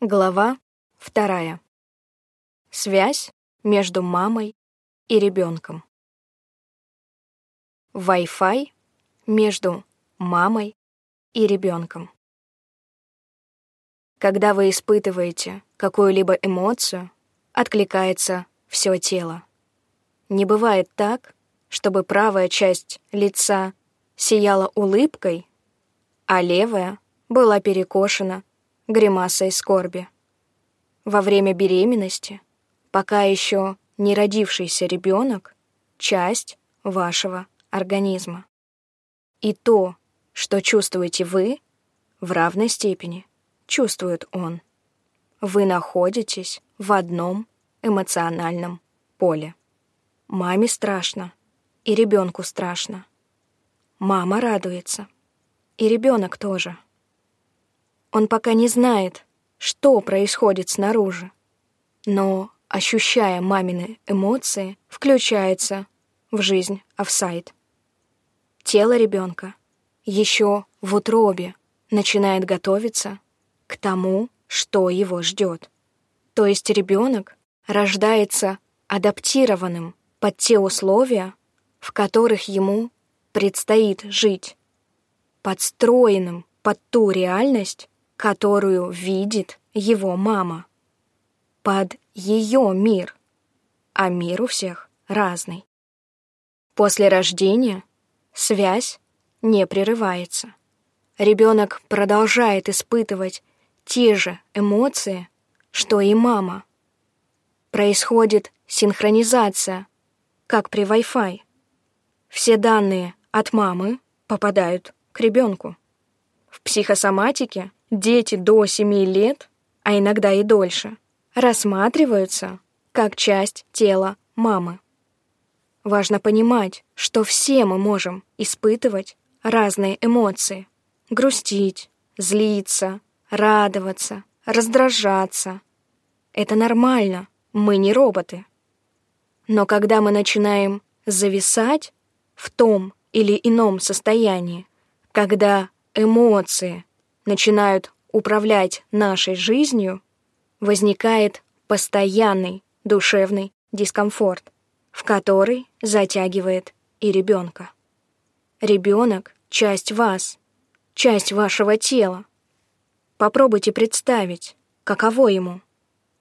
Глава вторая. Связь между мамой и ребенком. Wi-Fi между мамой и ребенком. Когда вы испытываете какую-либо эмоцию, откликается все тело. Не бывает так, чтобы правая часть лица сияла улыбкой, а левая была перекошена гримасой скорби. Во время беременности, пока еще не родившийся ребенок, часть вашего организма. И то, что чувствуете вы, в равной степени чувствует он. Вы находитесь в одном эмоциональном поле. Маме страшно, и ребенку страшно. Мама радуется, и ребенок тоже. Он пока не знает, что происходит снаружи. Но, ощущая мамины эмоции, включается в жизнь офсайд. Тело ребенка еще в утробе начинает готовиться к тому, что его ждет. То есть ребенок рождается адаптированным под те условия, в которых ему предстоит жить, подстроенным под ту реальность, которую видит его мама. Под ее мир. А мир у всех разный. После рождения связь не прерывается. Ребенок продолжает испытывать те же эмоции, что и мама. Происходит синхронизация, как при Wi-Fi. Все данные от мамы попадают к ребенку. В психосоматике дети до 7 лет, а иногда и дольше, рассматриваются как часть тела мамы. Важно понимать, что все мы можем испытывать разные эмоции. Грустить, злиться, радоваться, раздражаться. Это нормально, мы не роботы. Но когда мы начинаем зависать в том или ином состоянии, когда эмоции начинают управлять нашей жизнью, возникает постоянный душевный дискомфорт, в который затягивает и ребенка. Ребенок — часть вас, часть вашего тела. Попробуйте представить, каково ему,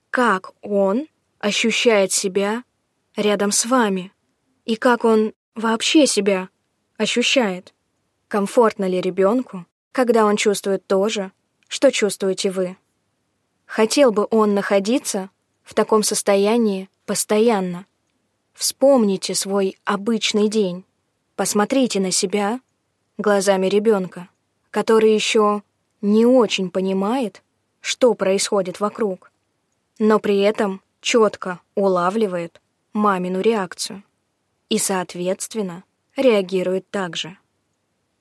как он ощущает себя рядом с вами и как он вообще себя ощущает. Комфортно ли ребенку когда он чувствует то же, что чувствуете вы. Хотел бы он находиться в таком состоянии постоянно. Вспомните свой обычный день. Посмотрите на себя глазами ребенка, который еще не очень понимает, что происходит вокруг, но при этом четко улавливает мамину реакцию и, соответственно, реагирует так же.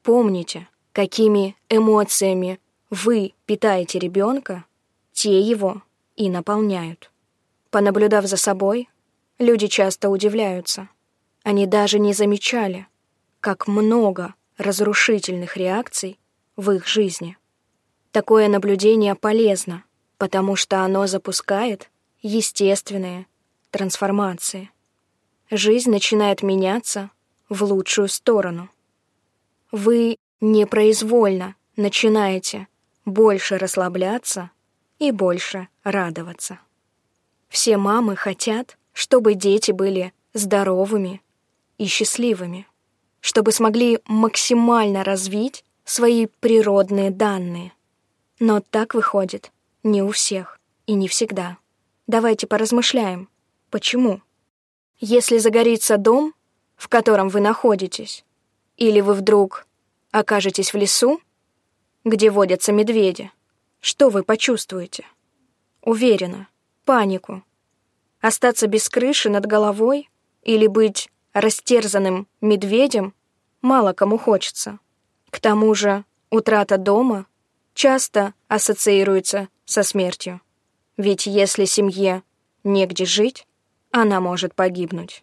Помните, какими эмоциями вы питаете ребенка, те его и наполняют. Понаблюдав за собой, люди часто удивляются. Они даже не замечали, как много разрушительных реакций в их жизни. Такое наблюдение полезно, потому что оно запускает естественные трансформации. Жизнь начинает меняться в лучшую сторону. Вы непроизвольно начинаете больше расслабляться и больше радоваться. Все мамы хотят, чтобы дети были здоровыми и счастливыми, чтобы смогли максимально развить свои природные данные. Но так выходит не у всех и не всегда. Давайте поразмышляем, почему. Если загорится дом, в котором вы находитесь, или вы вдруг окажетесь в лесу, где водятся медведи, что вы почувствуете? Уверена, панику. Остаться без крыши над головой или быть растерзанным медведем мало кому хочется. К тому же утрата дома часто ассоциируется со смертью. Ведь если семье негде жить, она может погибнуть.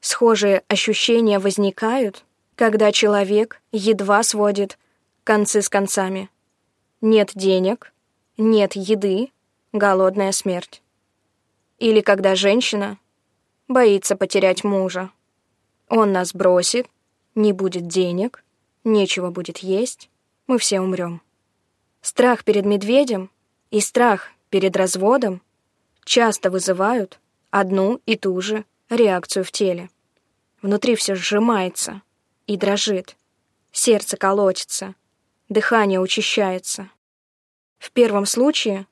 Схожие ощущения возникают, когда человек едва сводит концы с концами. Нет денег, нет еды, голодная смерть. Или когда женщина боится потерять мужа. Он нас бросит, не будет денег, нечего будет есть, мы все умрем. Страх перед медведем и страх перед разводом часто вызывают одну и ту же реакцию в теле. Внутри все сжимается и дрожит, сердце колотится, дыхание учащается. В первом случае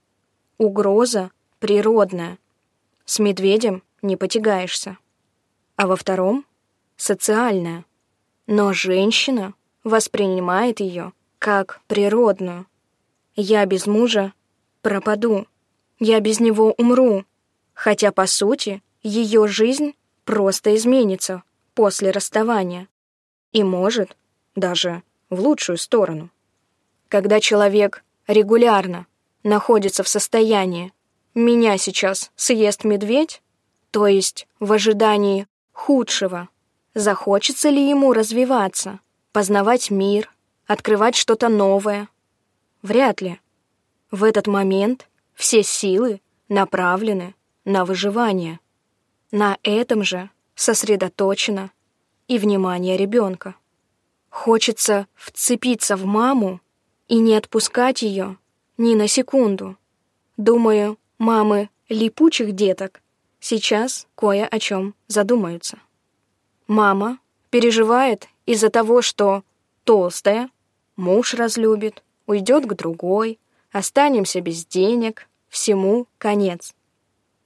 угроза природная, с медведем не потягаешься. А во втором — социальная, но женщина воспринимает ее как природную. Я без мужа пропаду, я без него умру, хотя, по сути, ее жизнь просто изменится после расставания и может даже в лучшую сторону. Когда человек регулярно находится в состоянии «меня сейчас съест медведь», то есть в ожидании худшего, захочется ли ему развиваться, познавать мир, открывать что-то новое? Вряд ли. В этот момент все силы направлены на выживание. На этом же сосредоточено и внимание ребенка. Хочется вцепиться в маму и не отпускать ее ни на секунду. Думаю, мамы липучих деток сейчас кое о чем задумаются. Мама переживает из-за того, что толстая, муж разлюбит, уйдет к другой, останемся без денег, всему конец.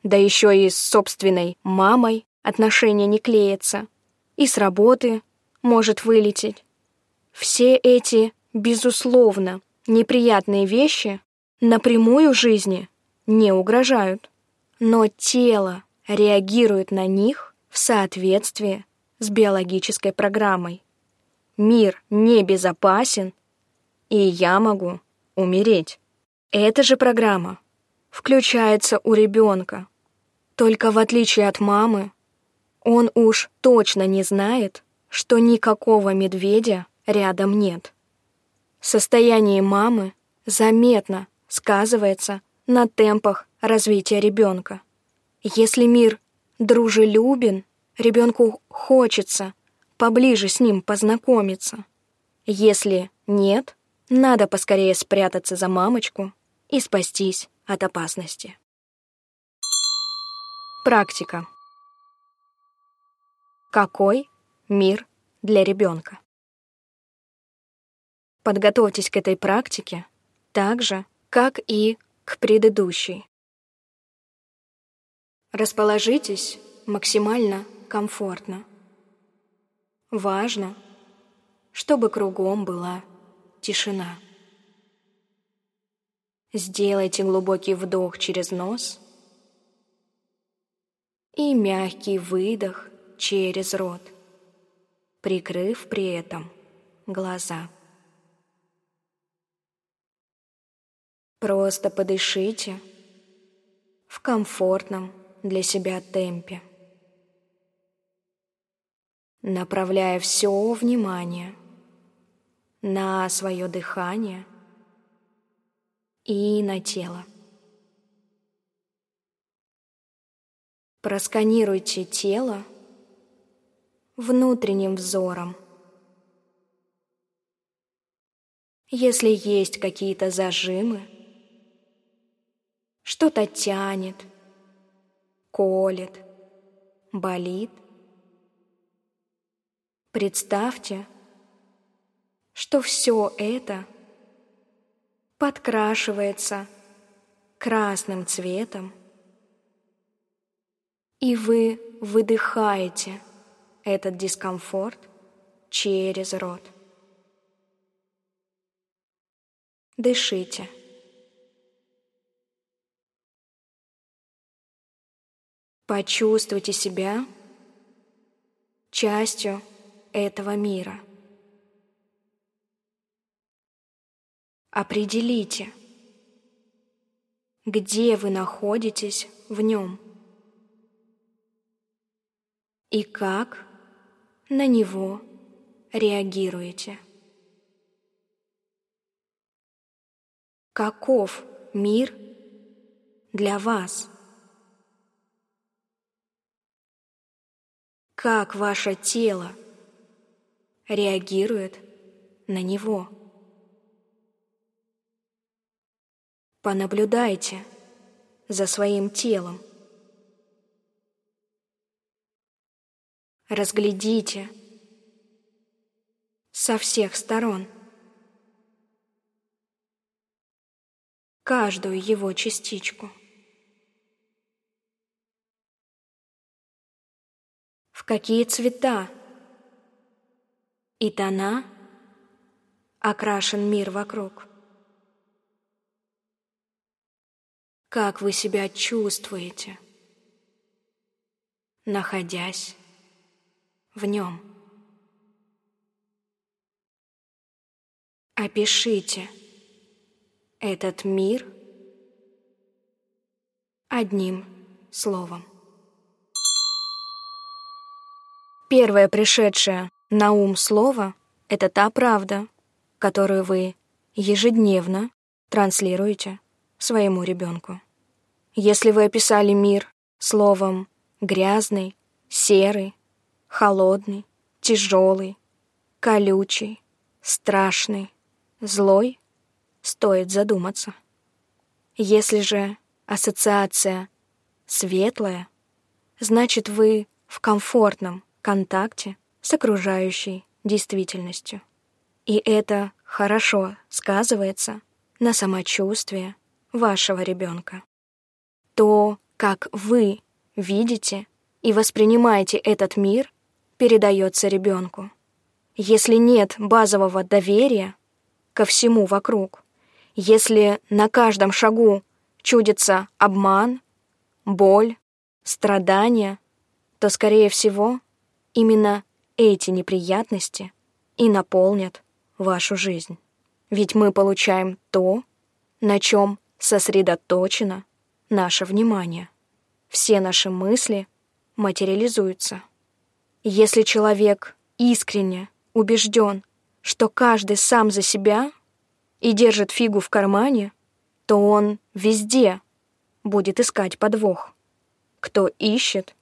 Да еще и с собственной мамой отношения не клеятся. И с работы может вылететь. Все эти, безусловно, неприятные вещи напрямую жизни не угрожают. Но тело реагирует на них в соответствии с биологической программой. Мир небезопасен, и я могу умереть. Эта же программа включается у ребенка. Только в отличие от мамы, он уж точно не знает, что никакого медведя рядом нет. Состояние мамы заметно сказывается на темпах развития ребенка. Если мир дружелюбен, ребенку хочется поближе с ним познакомиться. Если нет, надо поскорее спрятаться за мамочку и спастись от опасности. Практика. Какой мир для ребенка? Подготовьтесь к этой практике так же, как и к предыдущей. Расположитесь максимально комфортно. Важно, чтобы кругом была тишина. Сделайте глубокий вдох через нос и мягкий выдох через рот, прикрыв при этом глаза. Просто подышите в комфортном для себя темпе, направляя все внимание на свое дыхание и на тело. Просканируйте тело внутренним взором. Если есть какие-то зажимы, что-то тянет, колет, болит, представьте, что все это подкрашивается красным цветом, и вы выдыхаете этот дискомфорт через рот. Дышите. Почувствуйте себя частью этого мира. Определите, где вы находитесь в нем и как на него реагируете. Каков мир для вас. Как ваше тело реагирует на него. Понаблюдайте за своим телом. Разглядите. Со всех сторон. Каждую его частичку. В какие цвета? И тона? Окрашен мир вокруг. Как вы себя чувствуете, находясь в нем? Опишите этот мир одним словом. Первое пришедшее на ум слово — это та правда, которую вы ежедневно транслируете своему ребенку. Если вы описали мир словом «грязный», «серый», «холодный», «тяжелый», «колючий», страшный, злой, стоит задуматься. Если же ассоциация светлая, значит вы в комфортном контакте с окружающей действительностью. И это хорошо сказывается на самочувствии вашего ребенка. То, как вы видите и воспринимаете этот мир, передается ребенку. Если нет базового доверия ко всему вокруг, если на каждом шагу чудится обман, боль, страдания, то, скорее всего, именно эти неприятности и наполнят вашу жизнь. Ведь мы получаем то, на чем сосредоточено наше внимание. Все наши мысли материализуются. Если человек искренне убежден, что каждый сам за себя и держит фигу в кармане, то он везде будет искать подвох. Кто ищет,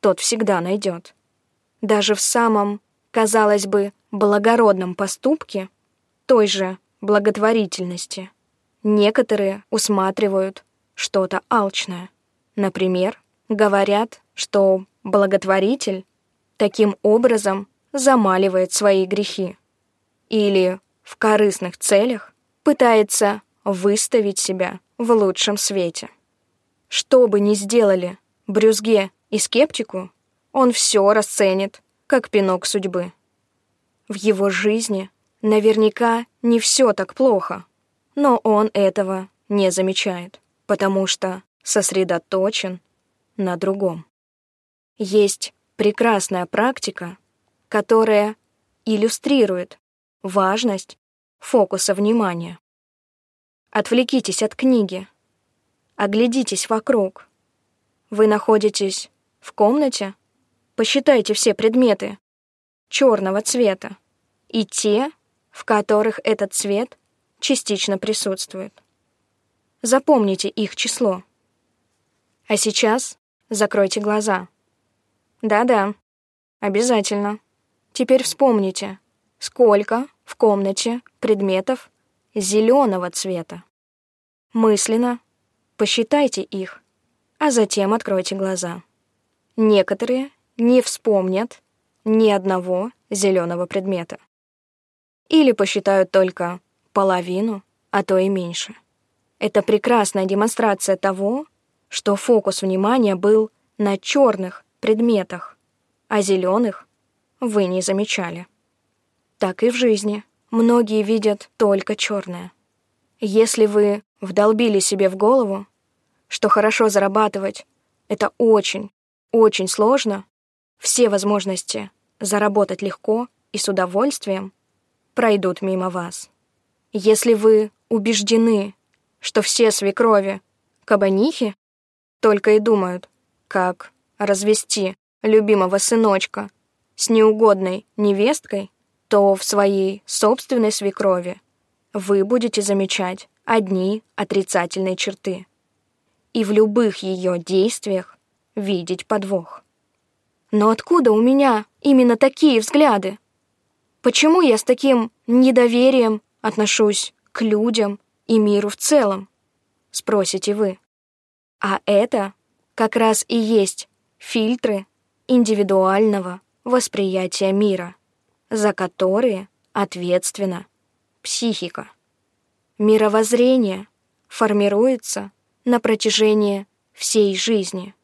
тот всегда найдет. Даже в самом, казалось бы, благородном поступке, той же благотворительности, некоторые усматривают что-то алчное. Например, говорят, что благотворитель таким образом замаливает свои грехи. Или в корыстных целях пытается выставить себя в лучшем свете. Что бы ни сделали брюзге и скептику, он все расценит, как пинок судьбы. В его жизни наверняка не все так плохо, но он этого не замечает, потому что сосредоточен на другом. Есть прекрасная практика, которая иллюстрирует важность фокуса внимания. Отвлекитесь от книги, оглядитесь вокруг. Вы находитесь в комнате? Посчитайте все предметы черного цвета и те, в которых этот цвет частично присутствует. Запомните их число. А сейчас закройте глаза. Да-да, обязательно. Теперь вспомните, сколько в комнате предметов зеленого цвета. Мысленно посчитайте их, а затем откройте глаза. Некоторые не вспомнят ни одного зеленого предмета. Или посчитают только половину, а то и меньше. Это прекрасная демонстрация того, что фокус внимания был на черных предметах, а зеленых вы не замечали. Так и в жизни. Многие видят только черное. Если вы вдолбили себе в голову, что хорошо зарабатывать — это очень, очень сложно, все возможности заработать легко и с удовольствием пройдут мимо вас. Если вы убеждены, что все свекрови — кабанихи, только и думают, как развести любимого сыночка с неугодной невесткой, то в своей собственной свекрови вы будете замечать одни отрицательные черты. и в любых ее действиях видеть подвох. Но откуда у меня именно такие взгляды? Почему я с таким недоверием отношусь к людям и миру в целом? Спросите вы. А это как раз и есть фильтры индивидуального восприятия мира, за которые ответственна психика. Мировоззрение формируется на протяжении всей жизни.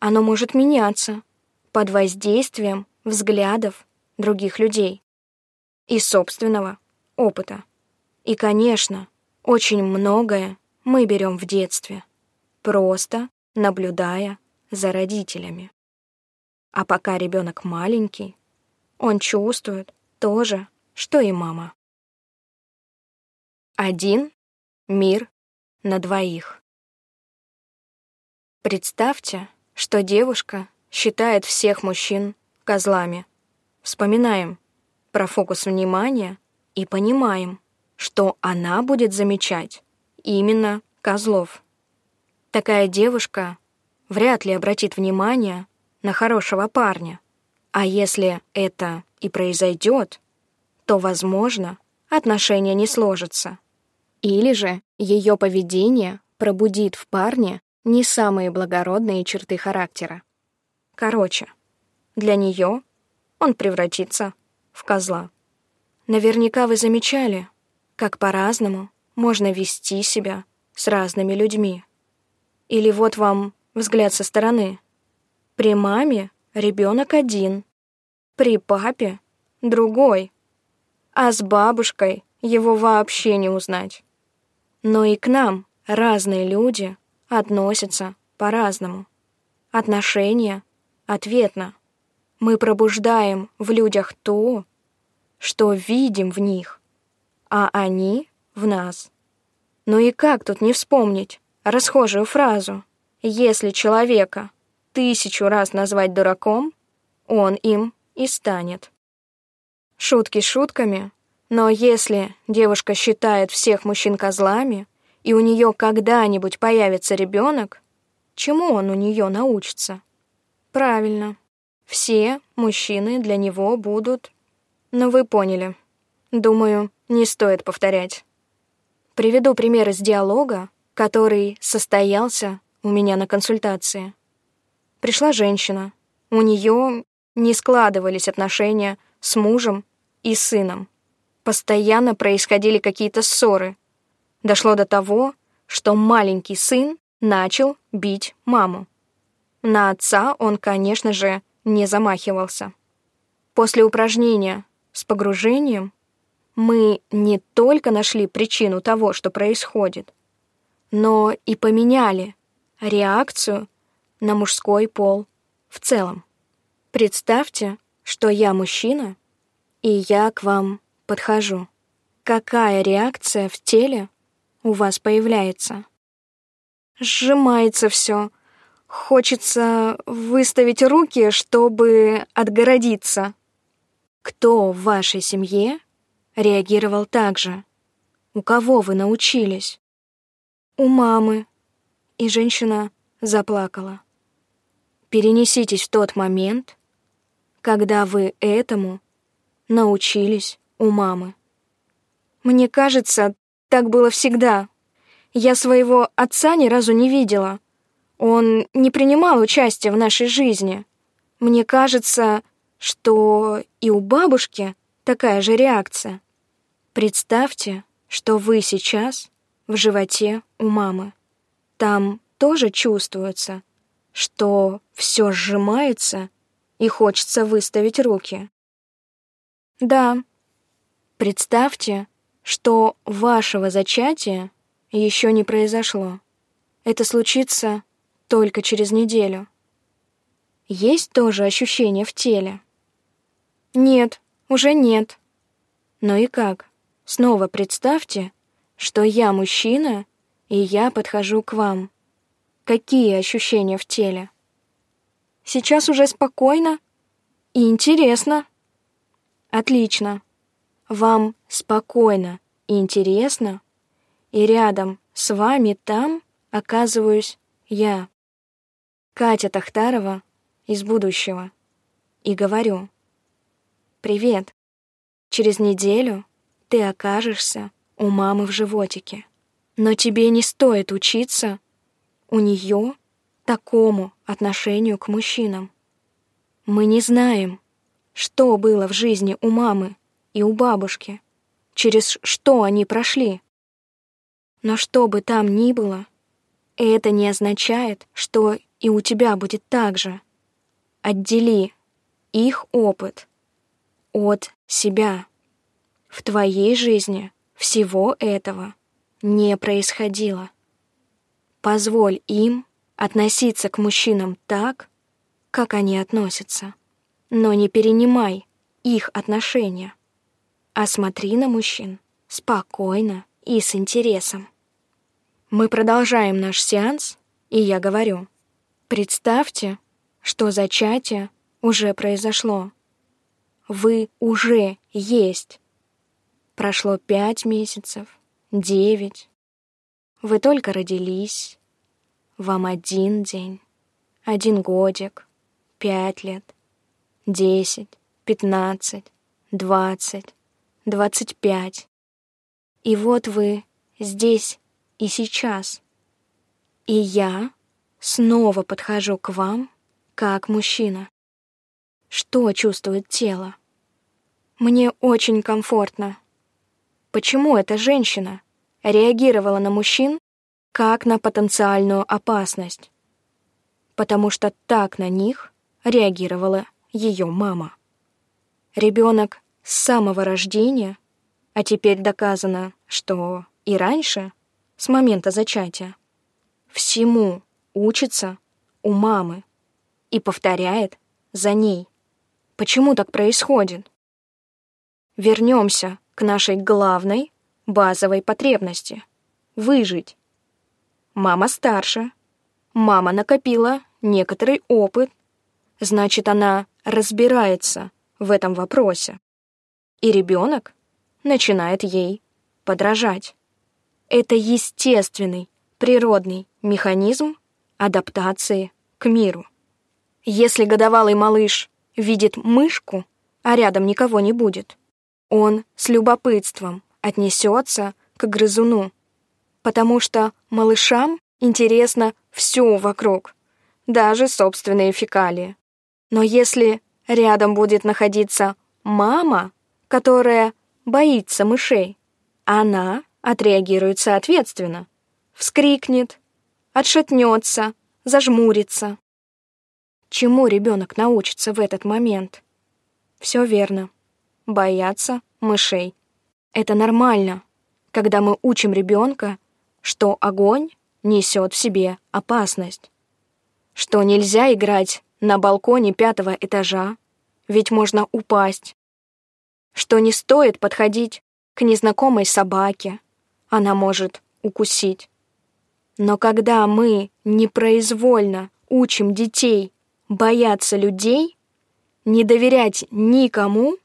Оно может меняться под воздействием взглядов других людей и собственного опыта. И, конечно, очень многое мы берем в детстве, просто наблюдая за родителями. А пока ребенок маленький, он чувствует то же, что и мама. Один мир на двоих. Представьте, что девушка считает всех мужчин козлами. Вспоминаем про фокус внимания и понимаем, что она будет замечать именно козлов. Такая девушка вряд ли обратит внимание на хорошего парня. А если это и произойдет, то, возможно, отношения не сложатся. Или же ее поведение пробудит в парне не самые благородные черты характера. Короче, для нее он превратится в козла. Наверняка вы замечали, как по-разному можно вести себя с разными людьми. Или вот вам взгляд со стороны. При маме ребенок один, при папе другой, а с бабушкой его вообще не узнать. Но и к нам разные люди относятся по-разному. Отношения ответно. Мы пробуждаем в людях то, что видим в них, а они в нас. Ну и как тут не вспомнить расхожую фразу «Если человека тысячу раз назвать дураком, он им и станет». Шутки шутками, но если девушка считает всех мужчин козлами, и у нее когда-нибудь появится ребенок, чему он у нее научится? Правильно, все мужчины для него будут... Но вы поняли. Думаю, не стоит повторять. Приведу пример из диалога, который состоялся у меня на консультации. Пришла женщина. У нее не складывались отношения с мужем и сыном. Постоянно происходили какие-то ссоры. Дошло до того, что маленький сын начал бить маму. На отца он, конечно же, не замахивался. После упражнения с погружением мы не только нашли причину того, что происходит, но и поменяли реакцию на мужской пол в целом. Представьте, что я мужчина, и я к вам подхожу. Какая реакция в теле у вас появляется? Сжимается все. Хочется выставить руки, чтобы отгородиться. Кто в вашей семье реагировал так же? У кого вы научились? У мамы. И женщина заплакала. Перенеситесь в тот момент, когда вы этому научились у мамы. Мне кажется, так было всегда. Я своего отца ни разу не видела. Он не принимал участия в нашей жизни. Мне кажется, что и у бабушки такая же реакция. Представьте, что вы сейчас в животе у мамы. Там тоже чувствуется, что все сжимается и хочется выставить руки. Да, представьте, что вашего зачатия еще не произошло. Это случится только через неделю. Есть тоже ощущение в теле? Нет, уже нет. Но и как? Снова представьте, что я мужчина, и я подхожу к вам. Какие ощущения в теле? Сейчас уже спокойно и интересно. Отлично. Вам спокойно и интересно, и рядом с вами там оказываюсь Я. Катя Тахтарова из будущего. И говорю. Привет. Через неделю ты окажешься у мамы в животике. Но тебе не стоит учиться у нее такому отношению к мужчинам. Мы не знаем, что было в жизни у мамы и у бабушки, через что они прошли. Но что бы там ни было, это не означает, что и у тебя будет так же. Отдели их опыт от себя. В твоей жизни всего этого не происходило. Позволь им относиться к мужчинам так, как они относятся, но не перенимай их отношения, а смотри на мужчин спокойно и с интересом. Мы продолжаем наш сеанс, и я говорю, представьте, что зачатие уже произошло. Вы уже есть. Прошло пять месяцев, девять. Вы только родились. Вам один день, один годик, пять лет, десять, пятнадцать, двадцать, двадцать пять. И вот вы здесь и сейчас. И я снова подхожу к вам как мужчина. Что чувствует тело? Мне очень комфортно. Почему эта женщина реагировала на мужчин как на потенциальную опасность? Потому что так на них реагировала ее мама. Ребенок с самого рождения, а теперь доказано, что и раньше — с момента зачатия. Всему учится у мамы и повторяет за ней. Почему так происходит? Вернемся к нашей главной базовой потребности — выжить. Мама старше, мама накопила некоторый опыт, значит, она разбирается в этом вопросе. И ребенок начинает ей подражать. Это естественный, природный механизм адаптации к миру. Если годовалый малыш видит мышку, а рядом никого не будет, он с любопытством отнесется к грызуну, потому что малышам интересно все вокруг, даже собственные фекалии. Но если рядом будет находиться мама, которая боится мышей, она отреагирует соответственно. Вскрикнет, отшатнется, зажмурится. Чему ребенок научится в этот момент? Все верно. Бояться мышей. Это нормально, когда мы учим ребенка, что огонь несет в себе опасность. Что нельзя играть на балконе пятого этажа, ведь можно упасть. Что не стоит подходить к незнакомой собаке, она может укусить. Но когда мы непроизвольно учим детей бояться людей, не доверять никому,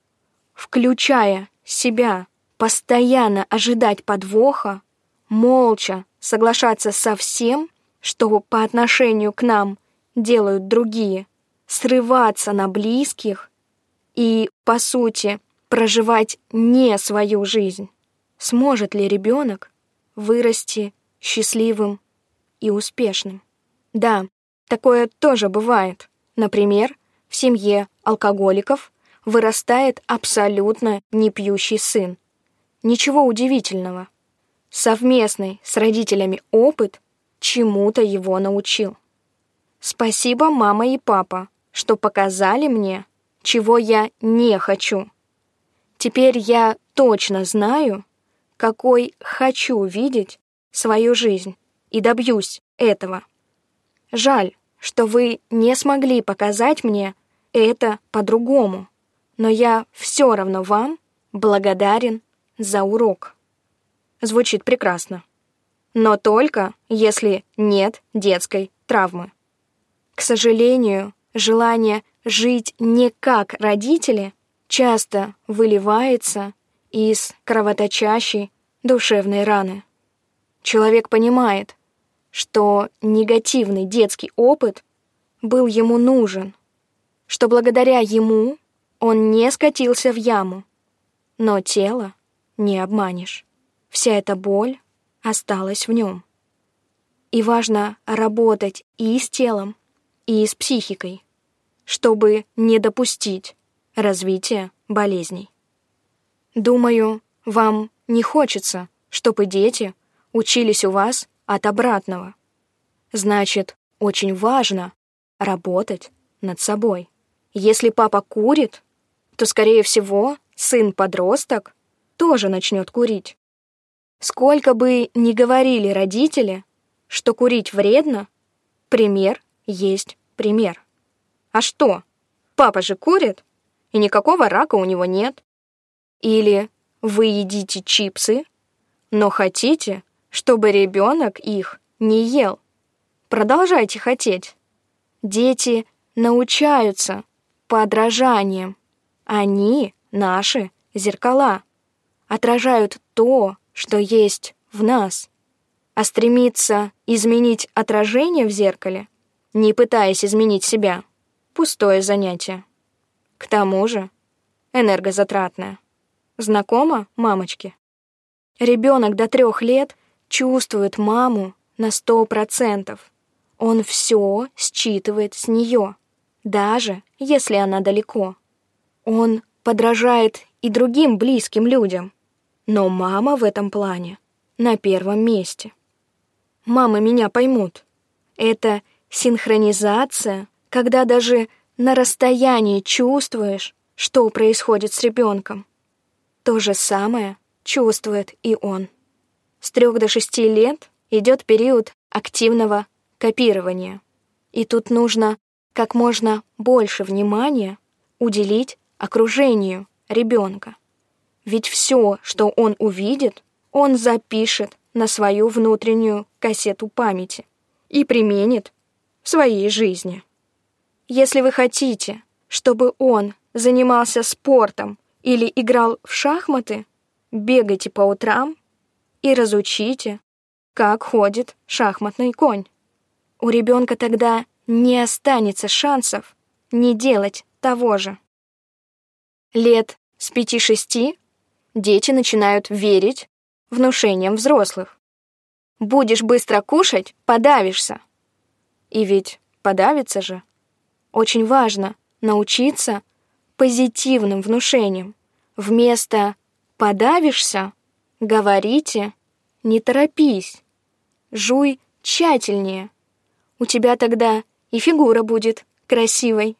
включая себя, постоянно ожидать подвоха, молча соглашаться со всем, что по отношению к нам делают другие, срываться на близких и, по сути, проживать не свою жизнь. Сможет ли ребенок вырасти счастливым и успешным? Да, такое тоже бывает. Например, в семье алкоголиков вырастает абсолютно непьющий сын. Ничего удивительного. Совместный с родителями опыт чему-то его научил. Спасибо, мама и папа, что показали мне, чего я не хочу. Теперь я точно знаю, какой хочу видеть свою жизнь и добьюсь этого. Жаль, что вы не смогли показать мне это по-другому, но я все равно вам благодарен за урок. Звучит прекрасно. Но только если нет детской травмы. К сожалению, желание жить не как родители часто выливается из кровоточащей душевной раны. Человек понимает, что негативный детский опыт был ему нужен, что благодаря ему он не скатился в яму. Но тело не обманешь. Вся эта боль осталась в нем. И важно работать и с телом, и с психикой, чтобы не допустить развития болезней. Думаю, вам не хочется, чтобы дети учились у вас от обратного. Значит, очень важно работать над собой. Если папа курит, то, скорее всего, сын-подросток тоже начнет курить. Сколько бы ни говорили родители, что курить вредно, пример есть пример. А что? Папа же курит, и никакого рака у него нет. Или вы едите чипсы, но хотите, чтобы ребенок их не ел. Продолжайте хотеть. Дети научаются подражанием. Они наши зеркала, отражают то, что есть в нас. А стремиться изменить отражение в зеркале, не пытаясь изменить себя, пустое занятие. К тому же энергозатратное. Знакомо, мамочки? Ребенок до трех лет чувствует маму на сто процентов. Он все считывает с нее, даже если она далеко. Он подражает и другим близким людям, но мама в этом плане на первом месте. Мамы меня поймут. Это синхронизация, когда даже на расстоянии чувствуешь, что происходит с ребенком. То же самое чувствует и он. С трех до шести лет идет период активного копирования. И тут нужно как можно больше внимания уделить окружению ребенка. Ведь все, что он увидит, он запишет на свою внутреннюю кассету памяти и применит в своей жизни. Если вы хотите, чтобы он занимался спортом или играл в шахматы, бегайте по утрам и разучите, как ходит шахматный конь. У ребенка тогда не останется шансов не делать того же. Лет с пяти-шести дети начинают верить внушениям взрослых. Будешь быстро кушать — подавишься. И ведь подавиться же. Очень важно научиться позитивным внушениям. Вместо «подавишься» говорите «не торопись», «жуй тщательнее». У тебя тогда и фигура будет красивой.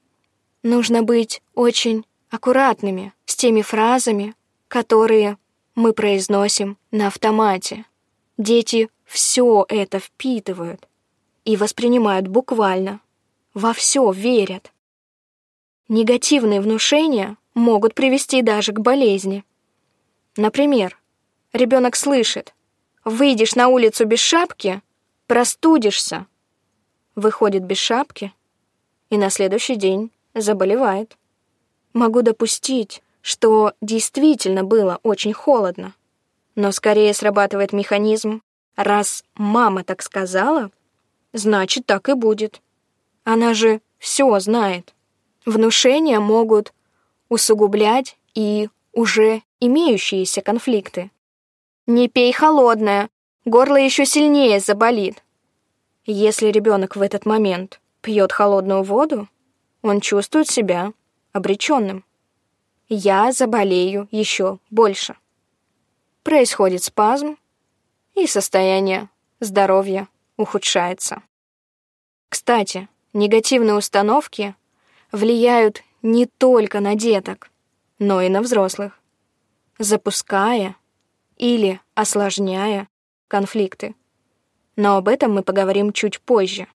Нужно быть очень аккуратными с теми фразами, которые мы произносим на автомате. Дети все это впитывают и воспринимают буквально, во все верят. Негативные внушения могут привести даже к болезни. Например, ребенок слышит «Выйдешь на улицу без шапки, простудишься». Выходит без шапки и на следующий день заболевает. Могу допустить, что действительно было очень холодно, но скорее срабатывает механизм «раз мама так сказала, значит, так и будет». Она же все знает. Внушения могут усугублять и уже имеющиеся конфликты. «Не пей холодное, горло еще сильнее заболит». Если ребенок в этот момент пьет холодную воду, он чувствует себя обреченным. Я заболею еще больше. Происходит спазм, и состояние здоровья ухудшается. Кстати, негативные установки влияют не только на деток, но и на взрослых, запуская или осложняя конфликты. Но об этом мы поговорим чуть позже.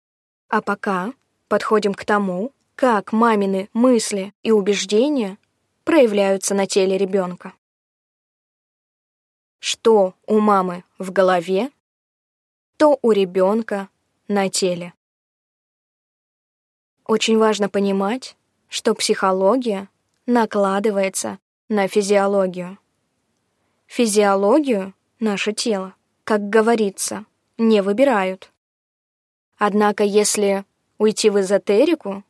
А пока подходим к тому, как мамины мысли и убеждения проявляются на теле ребенка. Что у мамы в голове, то у ребенка на теле. Очень важно понимать, что психология накладывается на физиологию. Физиологию наше тело, как говорится, не выбирают. Однако, если уйти в эзотерику,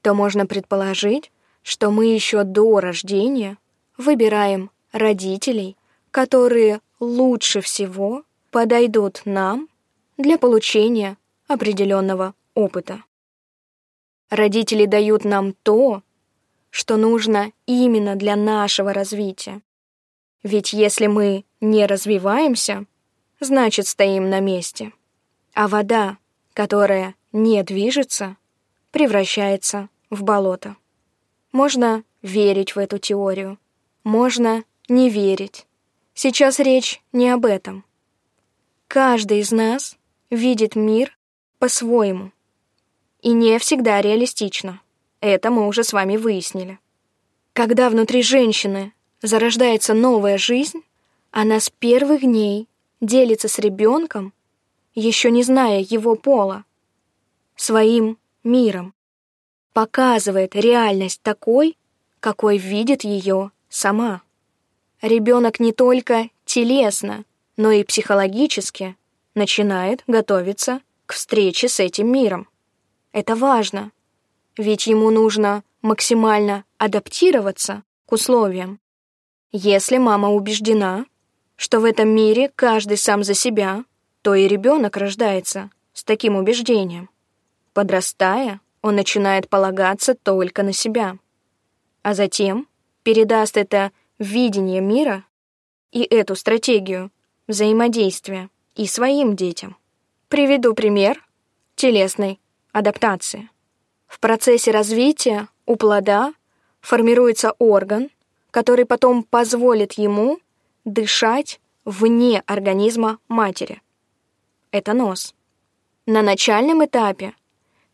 то можно предположить, что мы еще до рождения выбираем родителей, которые лучше всего подойдут нам для получения определенного опыта. Родители дают нам то, что нужно именно для нашего развития. Ведь если мы не развиваемся, значит стоим на месте. А вода, которая не движется, превращается в болото. Можно верить в эту теорию, можно не верить. Сейчас речь не об этом. Каждый из нас видит мир по-своему. И не всегда реалистично. Это мы уже с вами выяснили. Когда внутри женщины зарождается новая жизнь, она с первых дней делится с ребенком, еще не зная его пола, своим миром, показывает реальность такой, какой видит ее сама. Ребенок не только телесно, но и психологически начинает готовиться к встрече с этим миром. Это важно, ведь ему нужно максимально адаптироваться к условиям. Если мама убеждена, что в этом мире каждый сам за себя, то и ребенок рождается с таким убеждением. Подрастая, он начинает полагаться только на себя, а затем передаст это видение мира и эту стратегию взаимодействия и своим детям. Приведу пример телесной адаптации. В процессе развития у плода формируется орган, который потом позволит ему дышать вне организма матери. Это нос. На начальном этапе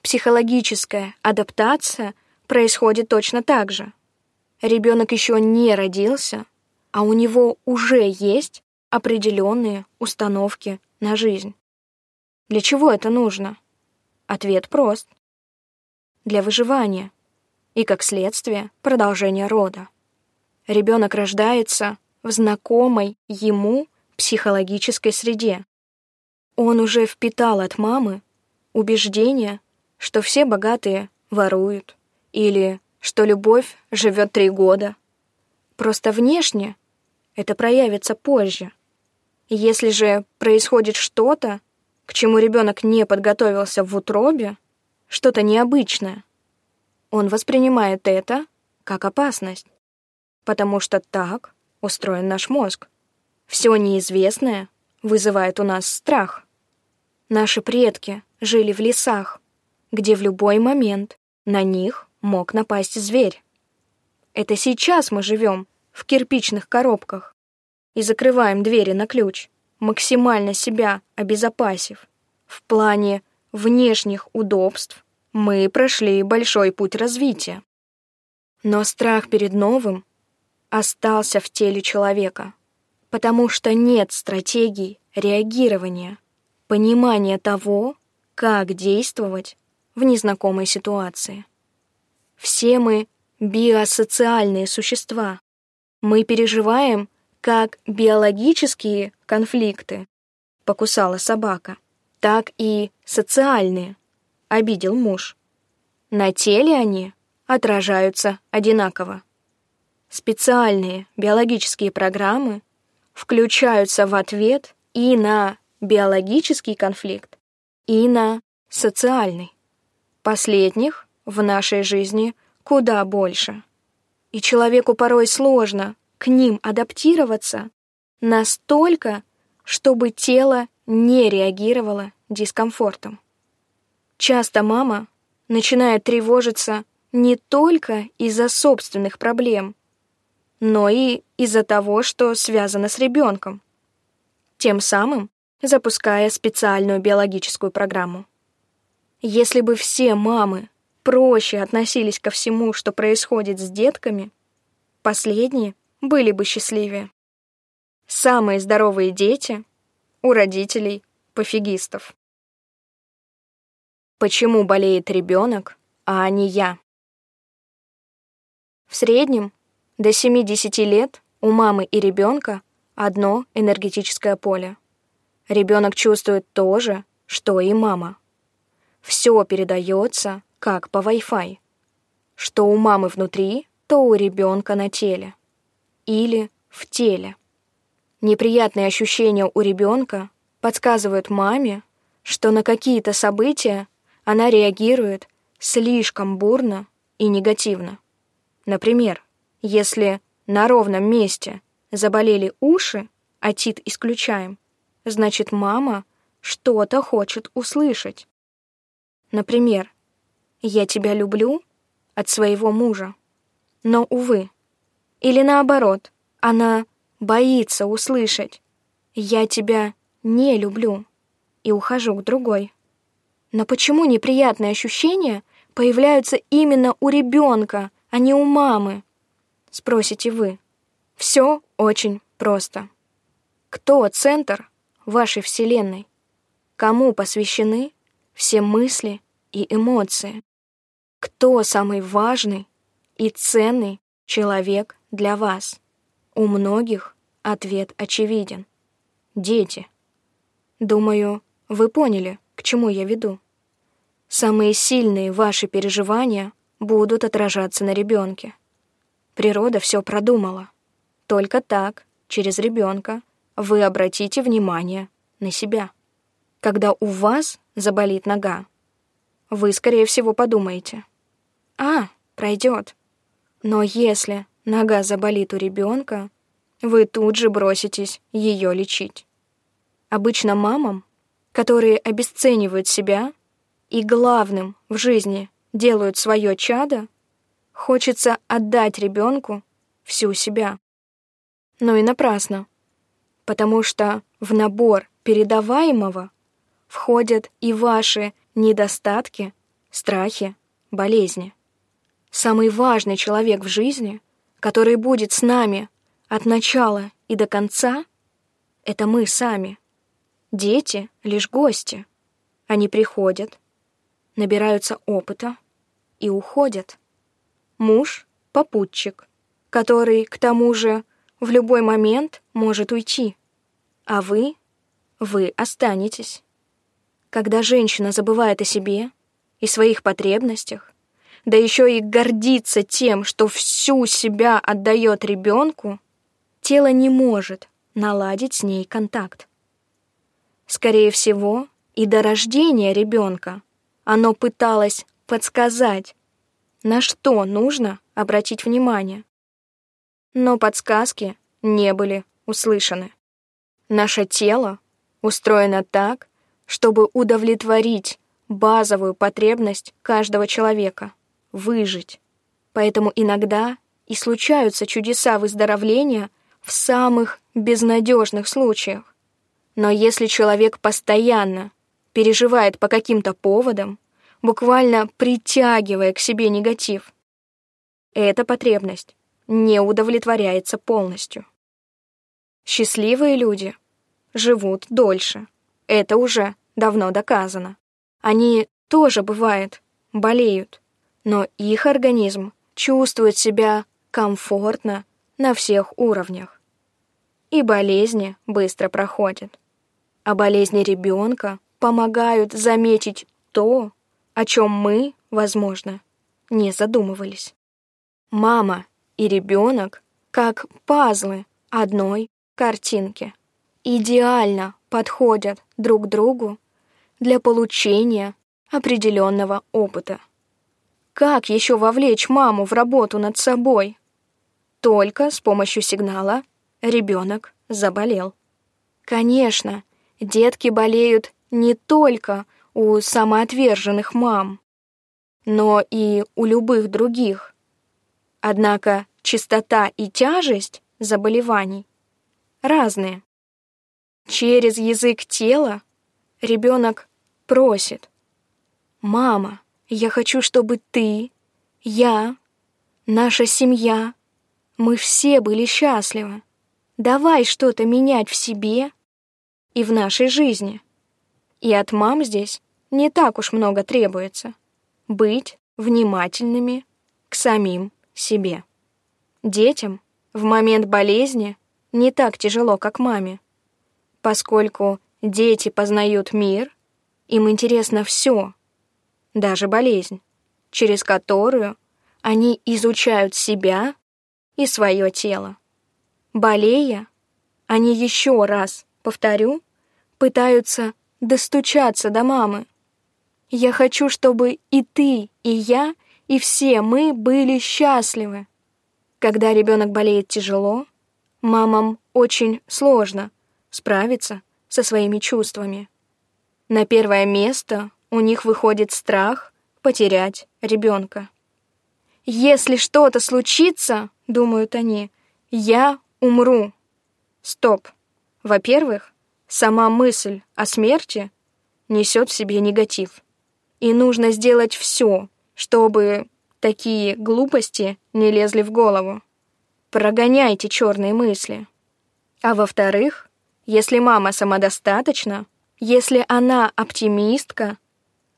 психологическая адаптация происходит точно так же. Ребенок еще не родился, а у него уже есть определенные установки на жизнь. Для чего это нужно? Ответ прост. Для выживания и, как следствие, продолжения рода. Ребенок рождается в знакомой ему психологической среде. Он уже впитал от мамы убеждение, что все богатые воруют, или что любовь живет три года. Просто внешне это проявится позже. Если же происходит что-то, к чему ребенок не подготовился в утробе, что-то необычное, он воспринимает это как опасность, потому что так устроен наш мозг. Все неизвестное вызывает у нас страх. Наши предки жили в лесах, где в любой момент на них мог напасть зверь. Это сейчас мы живем в кирпичных коробках и закрываем двери на ключ, максимально себя обезопасив. В плане внешних удобств мы прошли большой путь развития. Но страх перед новым остался в теле человека, потому что нет стратегий реагирования, понимания того, как действовать в незнакомой ситуации. Все мы биосоциальные существа. Мы переживаем как биологические конфликты, покусала собака, так и социальные, обидел муж. На теле они отражаются одинаково. Специальные биологические программы включаются в ответ и на биологический конфликт, и на социальный. Последних в нашей жизни куда больше. И человеку порой сложно к ним адаптироваться настолько, чтобы тело не реагировало дискомфортом. Часто мама начинает тревожиться не только из-за собственных проблем, но и из-за того, что связано с ребенком, тем самым запуская специальную биологическую программу. Если бы все мамы проще относились ко всему, что происходит с детками, последние были бы счастливее. Самые здоровые дети у родителей пофигистов. Почему болеет ребенок, а не я? В среднем до 70 лет у мамы и ребенка одно энергетическое поле. Ребенок чувствует то же, что и мама. Все передается как по Wi-Fi. Что у мамы внутри, то у ребенка на теле. Или в теле. Неприятные ощущения у ребенка подсказывают маме, что на какие-то события она реагирует слишком бурно и негативно. Например, если на ровном месте заболели уши, а тит исключаем, значит, мама что-то хочет услышать. Например, «Я тебя люблю» от своего мужа. Но, увы. Или наоборот, она боится услышать «Я тебя не люблю» и ухожу к другой. Но почему неприятные ощущения появляются именно у ребенка, а не у мамы? Спросите вы. Все очень просто. Кто центр вашей Вселенной? Кому посвящены все мысли и эмоции? Кто самый важный и ценный человек для вас? У многих ответ очевиден. Дети. Думаю, вы поняли, к чему я веду. Самые сильные ваши переживания будут отражаться на ребенке. Природа все продумала. Только так, через ребенка, вы обратите внимание на себя. Когда у вас заболит нога, вы, скорее всего, подумаете, «А, пройдет». Но если нога заболит у ребенка, вы тут же броситесь ее лечить. Обычно мамам, которые обесценивают себя и главным в жизни делают свое чадо, хочется отдать ребенку всю себя. Но и напрасно, потому что в набор передаваемого входят и ваши недостатки, страхи, болезни. Самый важный человек в жизни, который будет с нами от начала и до конца, это мы сами. Дети — лишь гости. Они приходят, набираются опыта и уходят. Муж — попутчик, который, к тому же, в любой момент может уйти. А вы, вы останетесь. Когда женщина забывает о себе и своих потребностях, да еще и гордится тем, что всю себя отдает ребенку, тело не может наладить с ней контакт. Скорее всего, и до рождения ребенка оно пыталось подсказать, на что нужно обратить внимание. Но подсказки не были услышаны. Наше тело устроено так, чтобы удовлетворить базовую потребность каждого человека — выжить. Поэтому иногда и случаются чудеса выздоровления в самых безнадежных случаях. Но если человек постоянно переживает по каким-то поводам, буквально притягивая к себе негатив, эта потребность не удовлетворяется полностью. Счастливые люди живут дольше. Это уже давно доказано. Они тоже, бывает, болеют, но их организм чувствует себя комфортно на всех уровнях. И болезни быстро проходят. А болезни ребенка помогают заметить то, о чем мы, возможно, не задумывались. Мама и ребенок как пазлы одной картинки. Идеально подходят друг другу для получения определенного опыта. Как еще вовлечь маму в работу над собой? Только с помощью сигнала «ребенок заболел». Конечно, детки болеют не только у самоотверженных мам, но и у любых других. Однако частота и тяжесть заболеваний разные. Через язык тела ребенок просит «Мама, я хочу, чтобы ты, я, наша семья, мы все были счастливы. Давай что-то менять в себе и в нашей жизни». И от мам здесь не так уж много требуется. Быть внимательными к самим себе. Детям в момент болезни не так тяжело, как маме, поскольку дети познают мир, им интересно все, даже болезнь, через которую они изучают себя и свое тело. Болея, они еще раз, повторю, пытаются достучаться до мамы. Я хочу, чтобы и ты, и я, и все мы были счастливы. Когда ребенок болеет тяжело, мамам очень сложно справиться со своими чувствами. На первое место у них выходит страх потерять ребенка. «Если что-то случится, — думают они, — я умру». Стоп. Во-первых, сама мысль о смерти несет в себе негатив. И нужно сделать все, чтобы такие глупости не лезли в голову. Прогоняйте черные мысли. А во-вторых, если мама самодостаточна, если она оптимистка,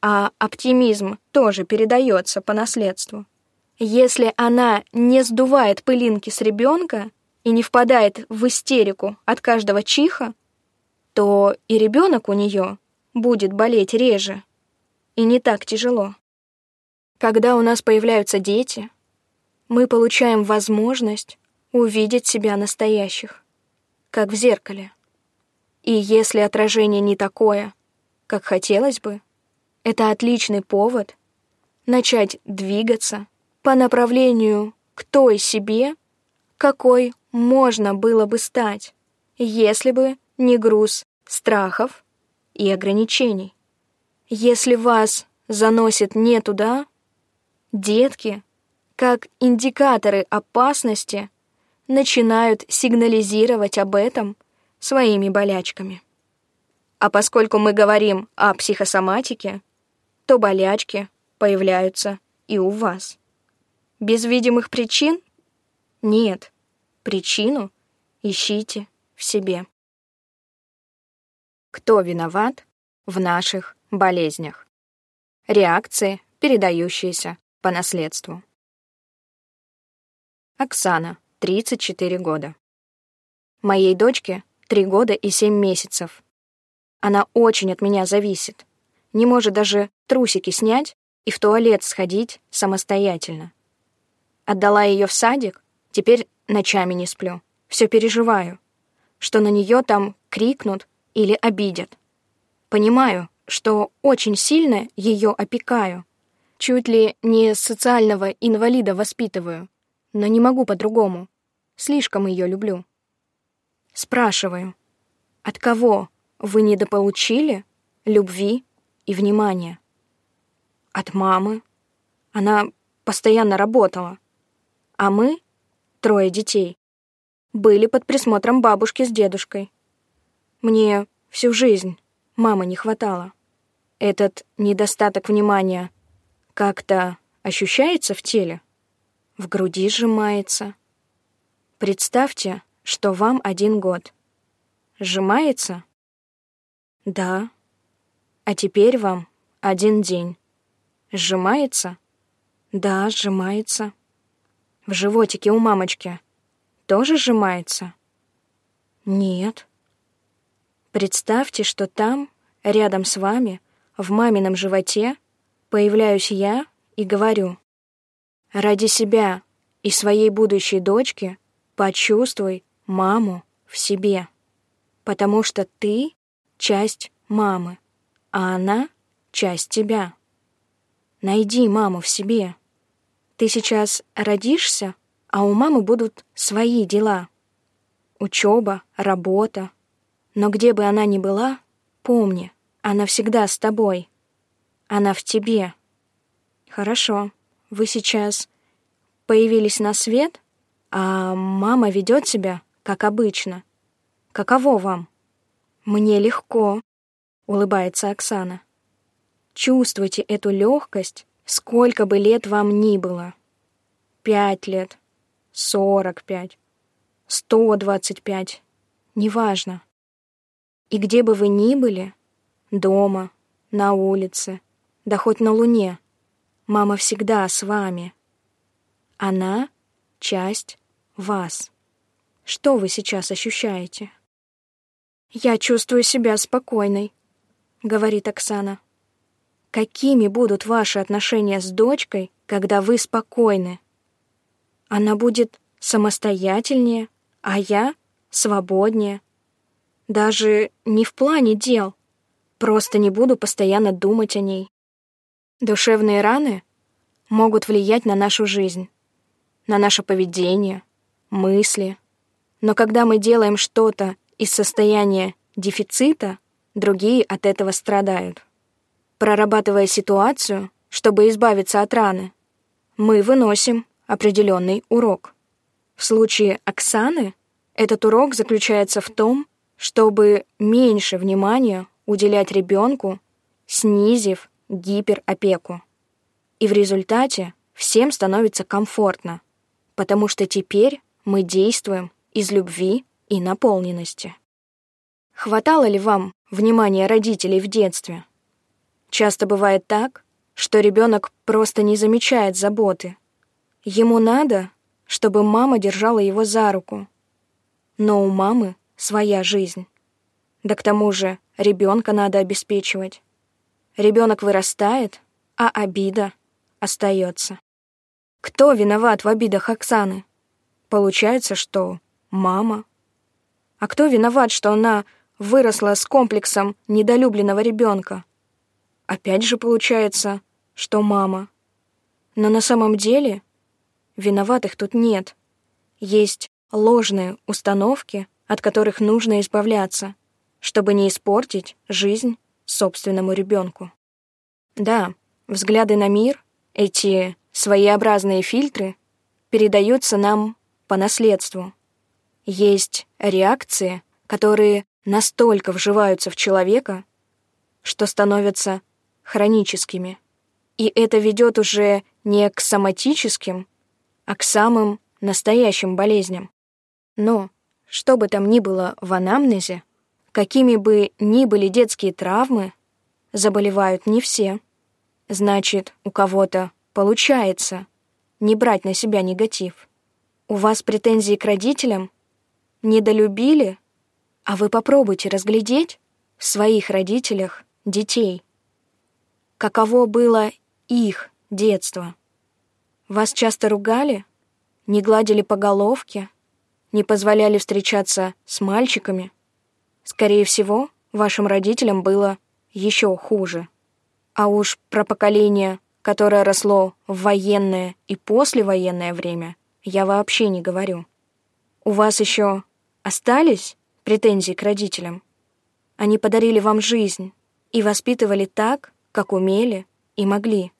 а оптимизм тоже передается по наследству, если она не сдувает пылинки с ребенка и не впадает в истерику от каждого чиха, то и ребенок у нее будет болеть реже и не так тяжело. Когда у нас появляются дети, мы получаем возможность увидеть себя настоящих, как в зеркале. И если отражение не такое, как хотелось бы, это отличный повод начать двигаться по направлению к той себе, какой можно было бы стать, если бы не груз страхов и ограничений. Если вас заносит не туда, детки, как индикаторы опасности, начинают сигнализировать об этом своими болячками. А поскольку мы говорим о психосоматике, то болячки появляются и у вас. Без видимых причин? Нет. Причину ищите в себе. Кто виноват в наших болезнях? Реакции, передающиеся по наследству. Оксана, 34 года. Моей дочке 3 года и 7 месяцев. Она очень от меня зависит. Не может даже трусики снять и в туалет сходить самостоятельно. Отдала ее в садик, теперь ночами не сплю. Все переживаю, что на нее там крикнут или обидят. Понимаю, что очень сильно ее опекаю, чуть ли не социального инвалида воспитываю, но не могу по-другому. Слишком ее люблю. Спрашиваю, от кого вы недополучили любви и внимания? От мамы. Она постоянно работала. А мы, трое детей, были под присмотром бабушки с дедушкой. Мне всю жизнь мамы не хватало. Этот недостаток внимания как-то ощущается в теле? В груди сжимается? Представьте, что вам один год. Сжимается? Да. А теперь вам один день. Сжимается? Да, сжимается. В животике у мамочки тоже сжимается? Нет. Представьте, что там, рядом с вами, в мамином животе, появляюсь я и говорю. Ради себя и своей будущей дочки почувствуй маму в себе. Потому что ты — часть мамы, а она — часть тебя. Найди маму в себе. Ты сейчас родишься, а у мамы будут свои дела. Учеба, работа. Но где бы она ни была, помни, она всегда с тобой. Она в тебе. Хорошо, вы сейчас появились на свет, а мама ведет себя, как обычно. Каково вам? Мне легко, улыбается Оксана. Чувствуйте эту легкость, сколько бы лет вам ни было. Пять лет, сорок пять, сто двадцать пять, неважно. И где бы вы ни были, дома, на улице, да хоть на луне, мама всегда с вами. Она — часть вас. Что вы сейчас ощущаете? «Я чувствую себя спокойной», — говорит Оксана. какими будут ваши отношения с дочкой, когда вы спокойны. Она будет самостоятельнее, а я свободнее. Даже не в плане дел, просто не буду постоянно думать о ней. Душевные раны могут влиять на нашу жизнь, на наше поведение, мысли. Но когда мы делаем что-то из состояния дефицита, другие от этого страдают. Прорабатывая ситуацию, чтобы избавиться от раны, мы выносим определенный урок. В случае Оксаны этот урок заключается в том, чтобы меньше внимания уделять ребенку, снизив гиперопеку. И в результате всем становится комфортно, потому что теперь мы действуем из любви и наполненности. Хватало ли вам внимания родителей в детстве? Часто бывает так, что ребенок просто не замечает заботы. Ему надо, чтобы мама держала его за руку. Но у мамы своя жизнь. Да к тому же ребенка надо обеспечивать. Ребенок вырастает, а обида остается. Кто виноват в обидах Оксаны? Получается, что мама. А кто виноват, что она выросла с комплексом недолюбленного ребенка? Опять же получается, что мама. Но на самом деле виноватых тут нет. Есть ложные установки, от которых нужно избавляться, чтобы не испортить жизнь собственному ребенку. Да, взгляды на мир, эти своеобразные фильтры, передаются нам по наследству. Есть реакции, которые настолько вживаются в человека, что становятся хроническими. И это ведет уже не к соматическим, а к самым настоящим болезням. Но, что бы там ни было в анамнезе, какими бы ни были детские травмы, заболевают не все. Значит, у кого-то получается не брать на себя негатив. У вас претензии к родителям? Недолюбили? А вы попробуйте разглядеть в своих родителях детей. Каково было их детство? Вас часто ругали? Не гладили по головке? Не позволяли встречаться с мальчиками? Скорее всего, вашим родителям было еще хуже. А уж про поколение, которое росло в военное и послевоенное время, я вообще не говорю. У вас еще остались претензии к родителям? Они подарили вам жизнь и воспитывали так, как умели и могли.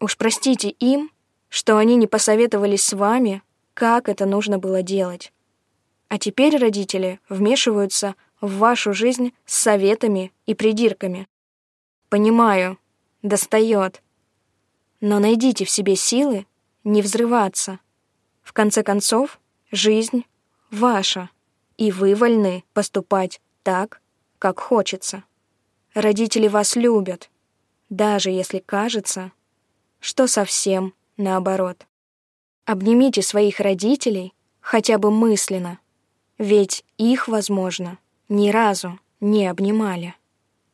Уж простите им, что они не посоветовались с вами, как это нужно было делать. А теперь родители вмешиваются в вашу жизнь с советами и придирками. Понимаю, достает. Но найдите в себе силы не взрываться. В конце концов, жизнь ваша, и вы вольны поступать так, как хочется. Родители вас любят, даже если кажется, что совсем наоборот. Обнимите своих родителей хотя бы мысленно, ведь их, возможно, ни разу не обнимали.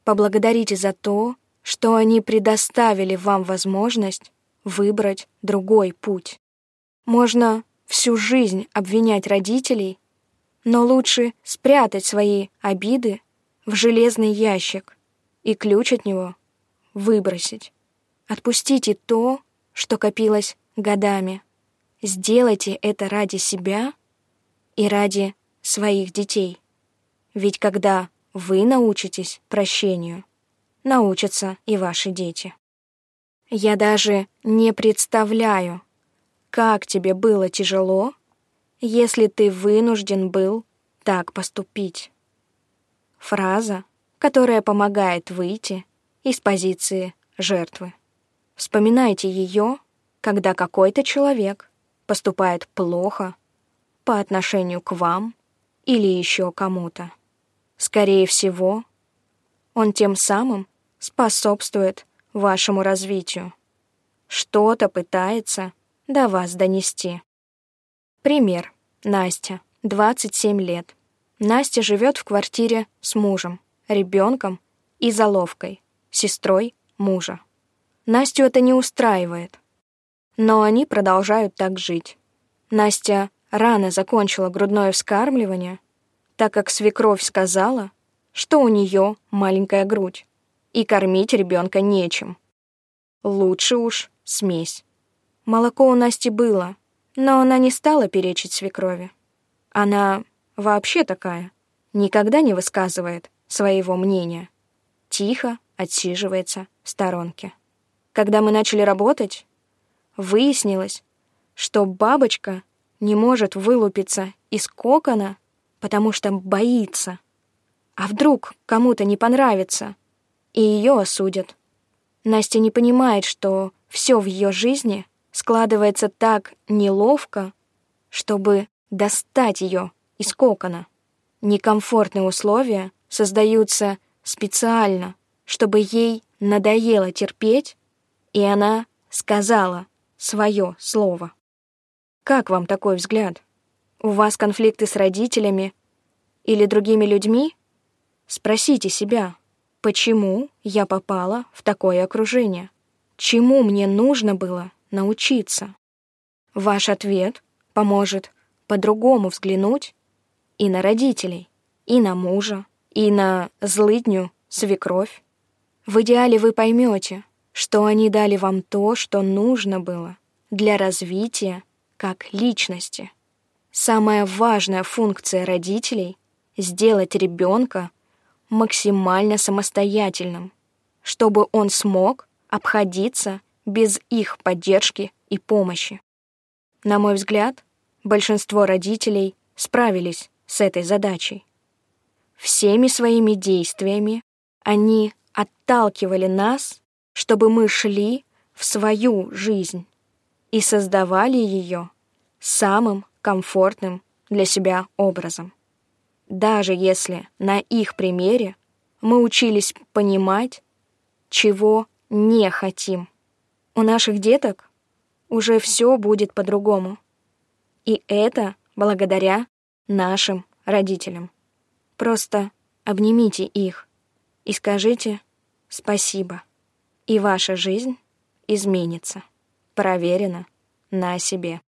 Поблагодарите за то, что они предоставили вам возможность выбрать другой путь. Можно всю жизнь обвинять родителей, но лучше спрятать свои обиды в железный ящик и ключ от него выбросить. Отпустите то, что копилось годами. Сделайте это ради себя и ради своих детей. Ведь когда вы научитесь прощению, научатся и ваши дети. Я даже не представляю, как тебе было тяжело, если ты вынужден был так поступить. Фраза, которая помогает выйти из позиции жертвы. Вспоминайте ее, когда какой-то человек поступает плохо по отношению к вам или еще кому-то. Скорее всего, он тем самым способствует вашему развитию. Что-то пытается до вас донести. Пример. Настя, 27 лет. Настя живет в квартире с мужем, ребенком и заловкой сестрой мужа. Настю это не устраивает. Но они продолжают так жить. Настя рано закончила грудное вскармливание, так как свекровь сказала, что у нее маленькая грудь, и кормить ребенка нечем. Лучше уж смесь. Молоко у Насти было, но она не стала перечить свекрови. Она вообще такая, никогда не высказывает своего мнения. Тихо отсиживается в сторонке. Когда мы начали работать, выяснилось, что бабочка не может вылупиться из кокона, потому что боится. А вдруг кому-то не понравится, и ее осудят. Настя не понимает, что все в ее жизни складывается так неловко, чтобы достать ее из кокона. Некомфортные условия создаются специально, чтобы ей надоело терпеть, и она сказала свое слово. Как вам такой взгляд? У вас конфликты с родителями или другими людьми? Спросите себя, почему я попала в такое окружение? Чему мне нужно было научиться? Ваш ответ поможет по-другому взглянуть и на родителей, и на мужа, и на злыдню, свекровь. В идеале вы поймете, что они дали вам то, что нужно было для развития как личности. Самая важная функция родителей — сделать ребенка максимально самостоятельным, чтобы он смог обходиться без их поддержки и помощи. На мой взгляд, большинство родителей справились с этой задачей. Всеми своими действиями они отталкивали нас, чтобы мы шли в свою жизнь и создавали ее самым комфортным для себя образом даже если на их примере мы учились понимать, чего не хотим. У наших деток уже все будет по-другому. И это благодаря нашим родителям. Просто обнимите их и скажите спасибо. И ваша жизнь изменится. Проверено на себе.